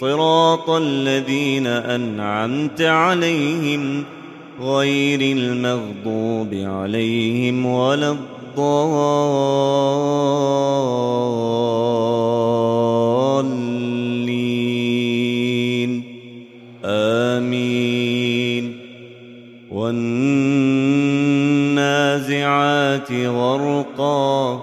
صراط الذين أنعمت عليهم غير المغضوب عليهم ولا الضالين. آمين. والنازعات غرقا.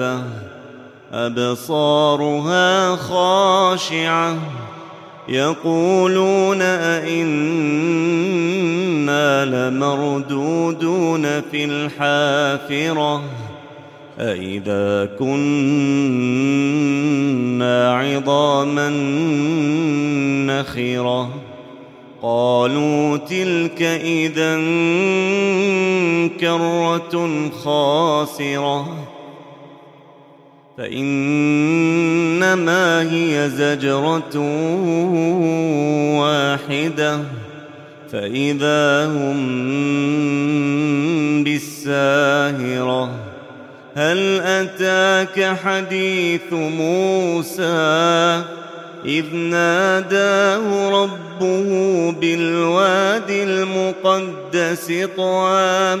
واجفه أبصارها خاشعة. يقولون أئنا لمردودون في الحافرة؟ أإذا كنا عظاما نخرة. قالوا تلك إذا كرة خاسرة. فإنما هي زجرة واحدة فإذا هم بالساهرة. هل أتاك حديث موسى؟ إذ ناداه ربه بالواد المقدس طوى.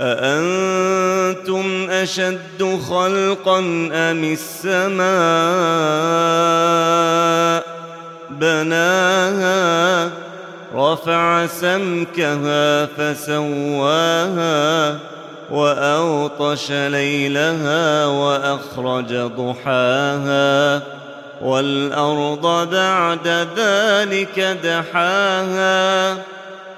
أأنتم أشد خلقا أم السماء؟ بناها رفع سمكها فسواها وأغطش ليلها وأخرج ضحاها. والأرض بعد ذلك دحاها.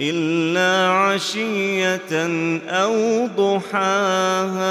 إلا عشية أو ضحاها.